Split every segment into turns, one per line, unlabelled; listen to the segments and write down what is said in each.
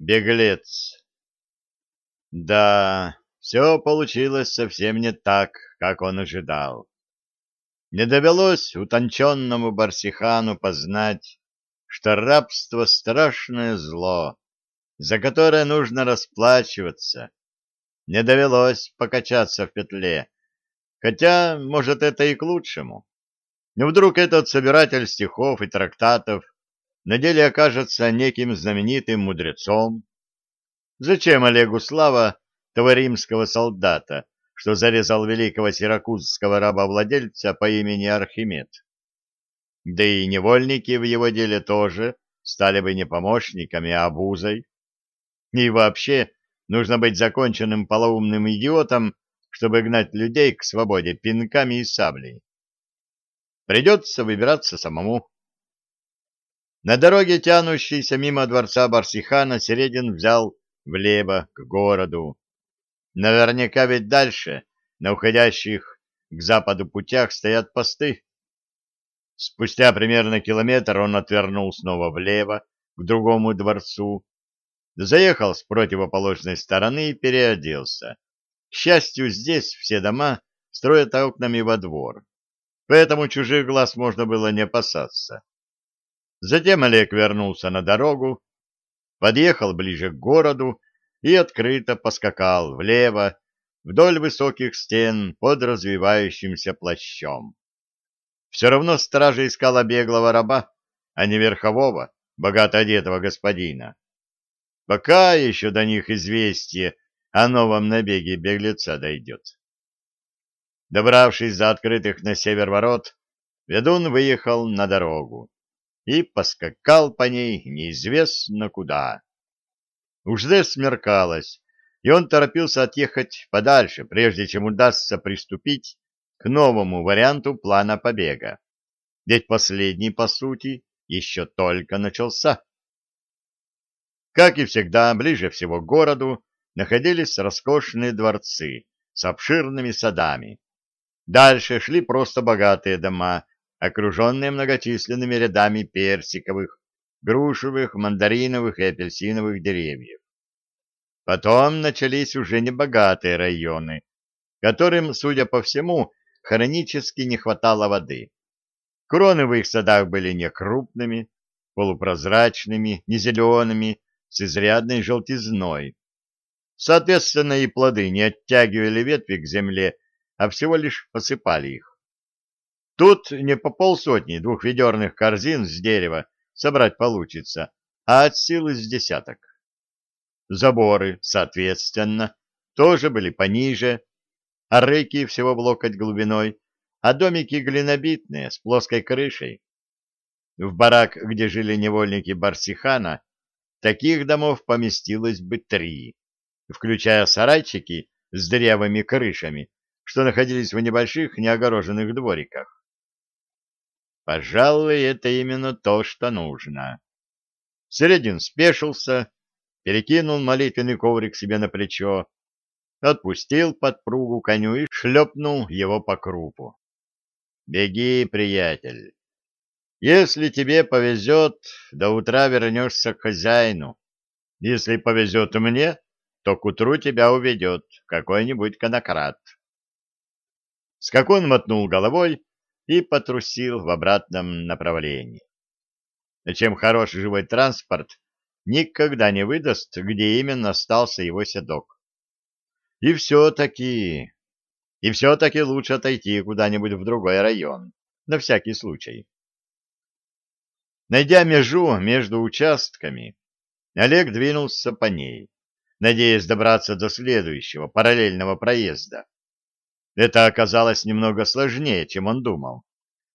Беглец. Да, все получилось совсем не так, как он ожидал. Не довелось утонченному Барсихану познать, что рабство — страшное зло, за которое нужно расплачиваться. Не довелось покачаться в петле, хотя, может, это и к лучшему. Но вдруг этот собиратель стихов и трактатов на деле окажется неким знаменитым мудрецом. Зачем Олегу слава того римского солдата, что зарезал великого сиракузского рабовладельца по имени Архимед? Да и невольники в его деле тоже стали бы не помощниками, а обузой. И вообще нужно быть законченным полоумным идиотом, чтобы гнать людей к свободе пинками и саблей. Придется выбираться самому. На дороге, тянущейся мимо дворца Барсихана, Середин взял влево, к городу. Наверняка ведь дальше, на уходящих к западу путях, стоят посты. Спустя примерно километр он отвернул снова влево, к другому дворцу, заехал с противоположной стороны и переоделся. К счастью, здесь все дома строят окнами во двор, поэтому чужих глаз можно было не опасаться. Затем Олег вернулся на дорогу, подъехал ближе к городу и открыто поскакал влево вдоль высоких стен под развивающимся плащом. Все равно стража искала беглого раба, а не верхового, богато одетого господина. Пока еще до них известие о новом набеге беглеца дойдет. Добравшись до открытых на север ворот, ведун выехал на дорогу и поскакал по ней неизвестно куда. Уже смеркалось, и он торопился отъехать подальше, прежде чем удастся приступить к новому варианту плана побега. Ведь последний, по сути, еще только начался. Как и всегда, ближе всего к городу находились роскошные дворцы с обширными садами. Дальше шли просто богатые дома окруженные многочисленными рядами персиковых, грушевых, мандариновых и апельсиновых деревьев. Потом начались уже небогатые районы, которым, судя по всему, хронически не хватало воды. Кроны в их садах были не крупными, полупрозрачными, не зелеными, с изрядной желтизной. Соответственно, и плоды не оттягивали ветви к земле, а всего лишь посыпали их. Тут не по полсотни двухведерных корзин с дерева собрать получится, а от силы с десяток. Заборы, соответственно, тоже были пониже, а рыки всего в глубиной, а домики глинобитные, с плоской крышей. В барак, где жили невольники Барсихана, таких домов поместилось бы три, включая сарайчики с дырявыми крышами, что находились в небольших неогороженных двориках. Пожалуй, это именно то, что нужно. Середин спешился, перекинул молитвенный коврик себе на плечо, отпустил подпругу коню и шлепнул его по крупу. «Беги, приятель. Если тебе повезет, до утра вернешься к хозяину. Если повезет мне, то к утру тебя уведет какой-нибудь конократ». Скакун мотнул головой и потрусил в обратном направлении. Чем хорош живой транспорт, никогда не выдаст, где именно остался его седок. И все-таки... И все-таки лучше отойти куда-нибудь в другой район, на всякий случай. Найдя межу между участками, Олег двинулся по ней, надеясь добраться до следующего параллельного проезда. Это оказалось немного сложнее, чем он думал.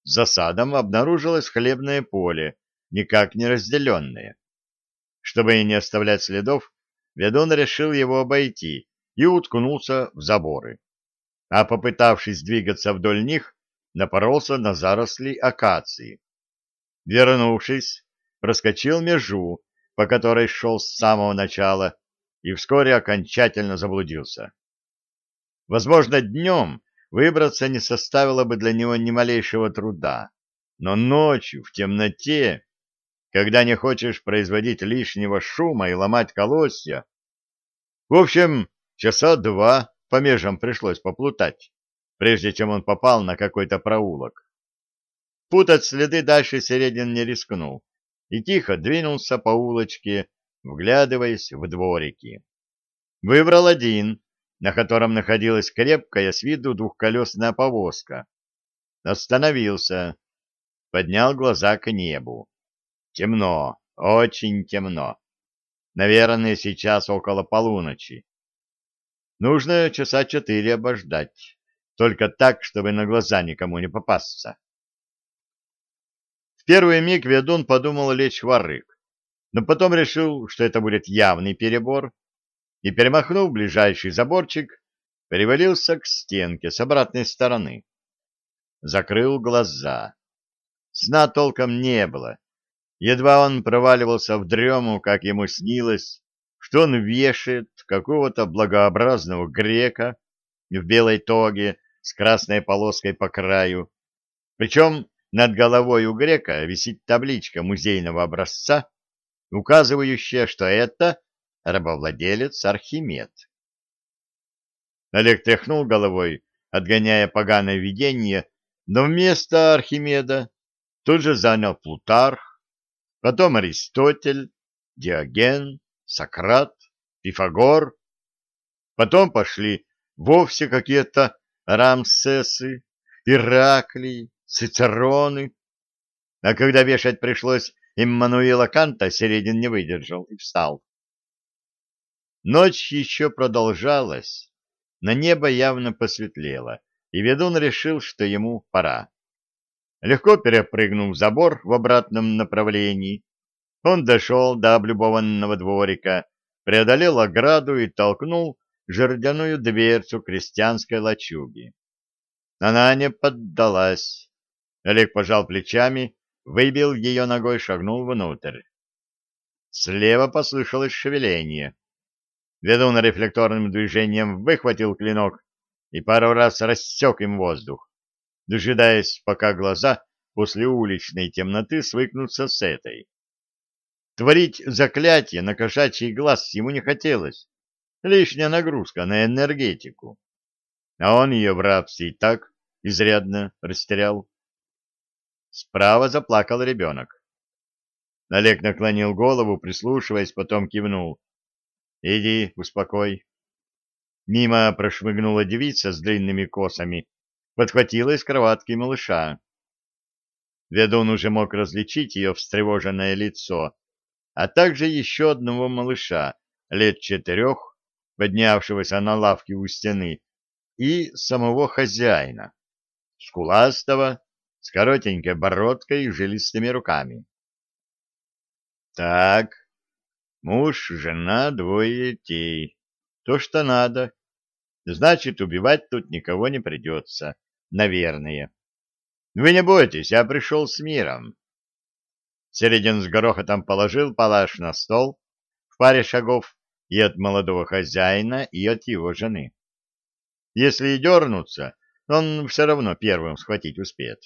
За садом обнаружилось хлебное поле, никак не разделенное. Чтобы не оставлять следов, ведун решил его обойти и уткнулся в заборы. А попытавшись двигаться вдоль них, напоролся на заросли акации. Вернувшись, проскочил межу, по которой шел с самого начала, и вскоре окончательно заблудился. Возможно, днем выбраться не составило бы для него ни малейшего труда, но ночью, в темноте, когда не хочешь производить лишнего шума и ломать колосья. В общем, часа два по межам пришлось поплутать, прежде чем он попал на какой-то проулок. Путать следы дальше Середин не рискнул и тихо двинулся по улочке, вглядываясь в дворики. Выбрал один, на котором находилась крепкая с виду двухколесная повозка. Остановился, поднял глаза к небу. Темно, очень темно. Наверное, сейчас около полуночи. Нужно часа четыре обождать, только так, чтобы на глаза никому не попасться. В первый миг ведун подумал лечь в арык, но потом решил, что это будет явный перебор, и, перемахнув ближайший заборчик, перевалился к стенке с обратной стороны. Закрыл глаза. Сна толком не было. Едва он проваливался в дрему, как ему снилось, что он вешает какого-то благообразного грека в белой тоге с красной полоской по краю. Причем над головой у грека висит табличка музейного образца, указывающая, что это рабовладелец Архимед. Олег тряхнул головой, отгоняя поганое видение, но вместо Архимеда тут же занял Плутарх, потом Аристотель, Диоген, Сократ, Пифагор. Потом пошли вовсе какие-то Рамсесы, Ираклии, Цицероны. А когда вешать пришлось Иммануила Канта, Середин не выдержал и встал. Ночь еще продолжалась, на небо явно посветлело, и ведун решил, что ему пора. Легко перепрыгнув забор в обратном направлении, он дошел до облюбованного дворика, преодолел ограду и толкнул жердяную дверцу крестьянской лачуги. Она не поддалась. Олег пожал плечами, выбил ее ногой, шагнул внутрь. Слева послышалось шевеление. Ведун рефлекторным движением выхватил клинок и пару раз рассек им воздух, дожидаясь, пока глаза после уличной темноты свыкнутся с этой. Творить заклятие на кошачий глаз ему не хотелось. Лишняя нагрузка на энергетику. А он ее в рабстве и так изрядно растерял. Справа заплакал ребенок. Олег наклонил голову, прислушиваясь, потом кивнул. Иди, успокой. Мимо прошмыгнула девица с длинными косами, подхватила из кроватки малыша. Ведун уже мог различить ее встревоженное лицо, а также еще одного малыша, лет четырех, поднявшегося на лавке у стены, и самого хозяина, скуластого, с коротенькой бородкой и жилистыми руками. — Так, Муж, жена, двое детей. То, что надо. Значит, убивать тут никого не придется. Наверное. Вы не бойтесь, я пришел с миром. Середин с грохотом положил палаш на стол в паре шагов и от молодого хозяина, и от его жены. Если и дернуться, он все равно первым схватить успеет.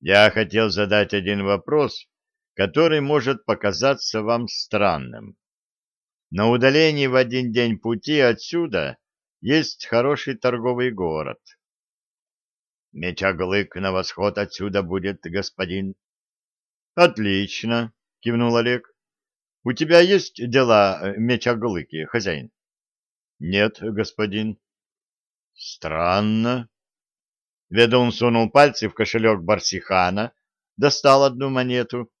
Я хотел задать один вопрос который может показаться вам странным. На удалении в один день пути отсюда есть хороший торговый город. Мечаглык на восход отсюда будет, господин. Отлично, кивнул Олег. У тебя есть дела, э, Мечаглыки, хозяин? Нет, господин. Странно. Ведун сунул пальцы в кошелек Барсихана, достал одну монету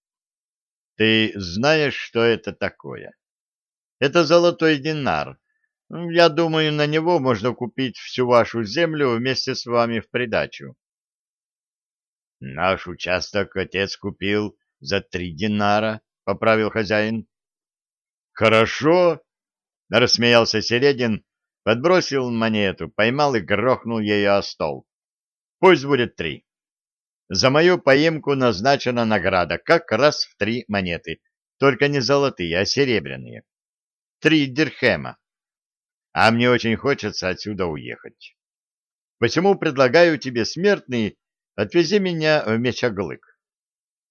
ты знаешь, что это такое? Это золотой динар. Я думаю, на него можно купить всю вашу землю вместе с вами в придачу. Наш участок отец купил за три динара, — поправил хозяин. Хорошо, — рассмеялся Середин, подбросил монету, поймал и грохнул ее о стол. Пусть будет три. За мою поимку назначена награда как раз в три монеты, только не золотые, а серебряные. Три дирхема. А мне очень хочется отсюда уехать. Почему предлагаю тебе, смертный, отвези меня в Мечаглык.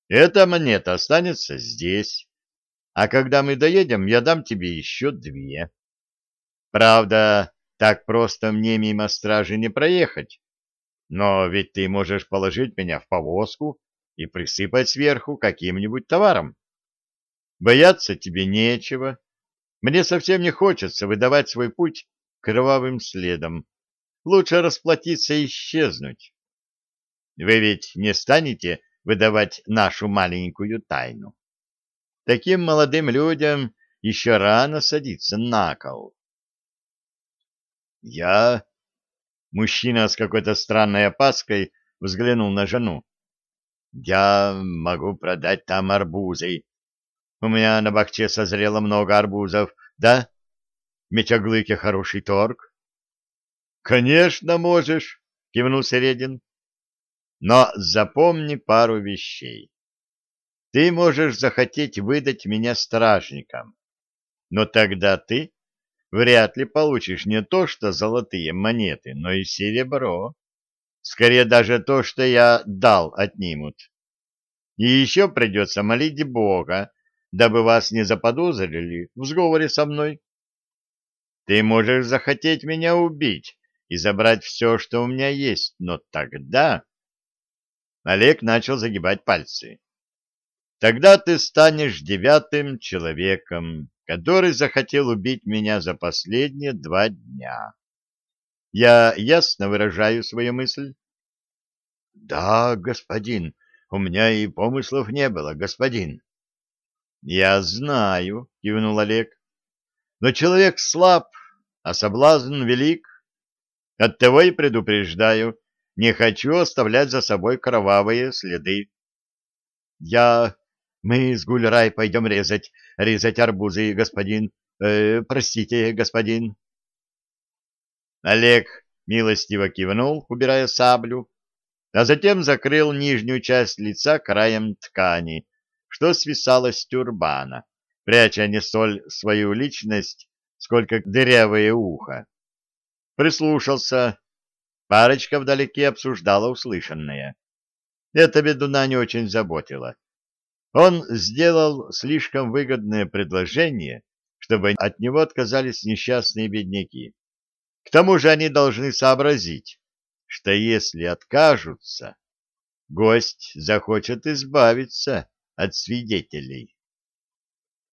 Эта монета останется здесь, а когда мы доедем, я дам тебе еще две. Правда, так просто мне мимо стражи не проехать, но ведь ты можешь положить меня в повозку и присыпать сверху каким-нибудь товаром. Бояться тебе нечего. Мне совсем не хочется выдавать свой путь кровавым следом. Лучше расплатиться и исчезнуть. Вы ведь не станете выдавать нашу маленькую тайну. Таким молодым людям еще рано садиться на кол. Я... Мужчина с какой-то странной опаской взглянул на жену. Я могу продать там арбузы. У меня на бахче созрело много арбузов. Да? В Мечоглыке хороший торг. Конечно, можешь, кивнул Середин. Но запомни пару вещей. Ты можешь захотеть выдать меня стражникам, но тогда ты вряд ли получишь не то, что золотые монеты, но и серебро. Скорее даже то, что я дал, отнимут. И еще придется молить Бога, дабы вас не заподозрили в сговоре со мной. Ты можешь захотеть меня убить и забрать все, что у меня есть, но тогда... Олег начал загибать пальцы. Тогда ты станешь девятым человеком, который захотел убить меня за последние два дня. Я ясно выражаю свою мысль? — Да, господин, у меня и помыслов не было, господин. — Я знаю, — кивнул Олег. — Но человек слаб, а соблазн велик. Оттого и предупреждаю, не хочу оставлять за собой кровавые следы. Я... Мы с Гульрай пойдем резать, резать арбузы, господин. Э, простите, господин. Олег милостиво кивнул, убирая саблю, а затем закрыл нижнюю часть лица краем ткани, что свисало с тюрбана, пряча не столь свою личность, сколько дырявое ухо. Прислушался. Парочка вдалеке обсуждала услышанное. Это ведуна не очень заботило. Он сделал слишком выгодное предложение, чтобы от него отказались несчастные бедняки. К тому же они должны сообразить, что если откажутся, гость захочет избавиться от свидетелей.